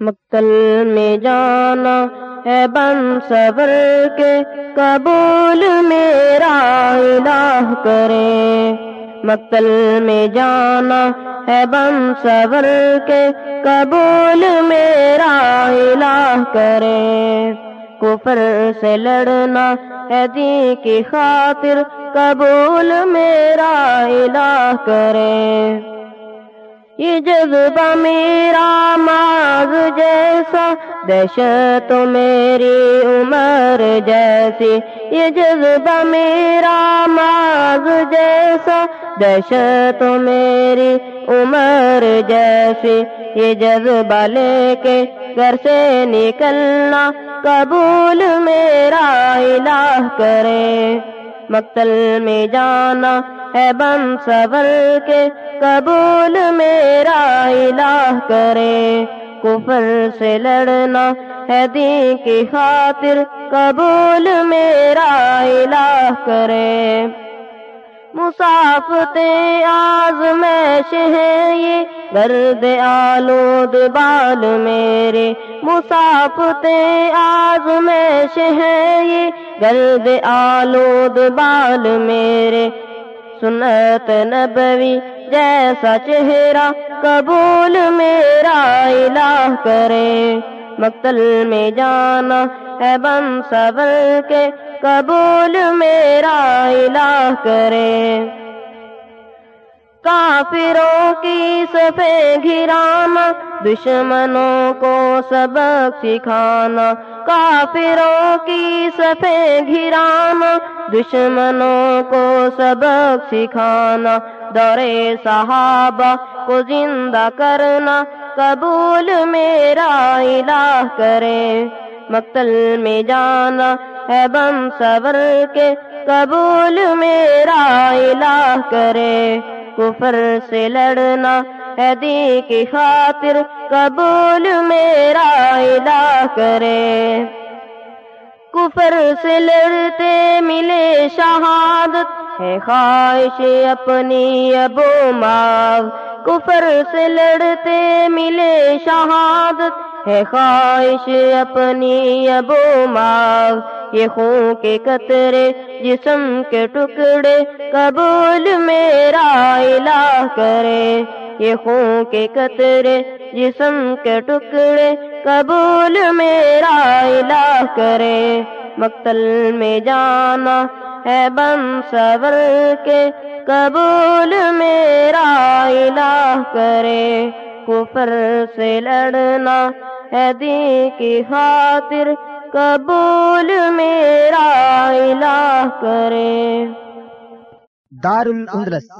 مقتل میں جانا ہے بن صبر کے قبول میرا الہ کرے۔ مقتل میں جانا ہے بن صبر کے قبول میرا الہ کرے۔ کفر سے لڑنا ہے دی کی خاطر قبول میرا الہ کرے۔ یہ جذبہ میرا ماغ جیسا دہشت میری عمر جیسی۔ یہ جذبہ میرا ماغ جیسا دہشت میری عمر جیسی۔ یہ جذبہ لے کے گھر سے نکلنا قبول میرا الہ کرے۔ مقتل میں جانا ہے بم سبل کے، قبول میرا الہ کرے۔ کفر سے لڑنا ہے دین کی خاطر، قبول میرا الہ کرے۔ مسافت آز میں ہے یہ گرد آلود بال میرے مسافت آز میں ہے یہ گرد آلود بال میرے سنت نبوی جیسا چہرہ قبول میرا الہ کرے مقتل میں جانا ہے بن صبر کے قبول میرا الہ کرے۔ کافروں کی سفے گھرانا دشمنوں کو سبق سکھانا۔ کافروں کی سفے گھرانا دشمنوں کو سبق سکھانا دورے صحابہ کو زندہ کرنا، قبول میرا الہ کرے۔ مقتل میں جانا ہے بم صبر کے، قبول میرا الہ کرے۔ کفر سے لڑنا ہے دی کی خاطر، قبول میرا الہ کرے۔ کفر سے لڑتے ملے شہادت ہے خواہش اپنی ابو ماغ کفر سے لڑتے ملے شہادت۔ ہے خواہش اپنی ابو ماغ یہ خون کے قطرے، جسم کے ٹکڑے۔ قبول میرا الہ کرے۔ یہ خون کے قطرے، جسم کے ٹکڑے۔ قبول میرا الہ کرے۔ مقتل میں جانا ہے بم صبر کے قبول میرا الہ کرے، کفر سے لڑنا ہے دی کی خاطر، قبول میرا الہ کرے۔ دار الاندلس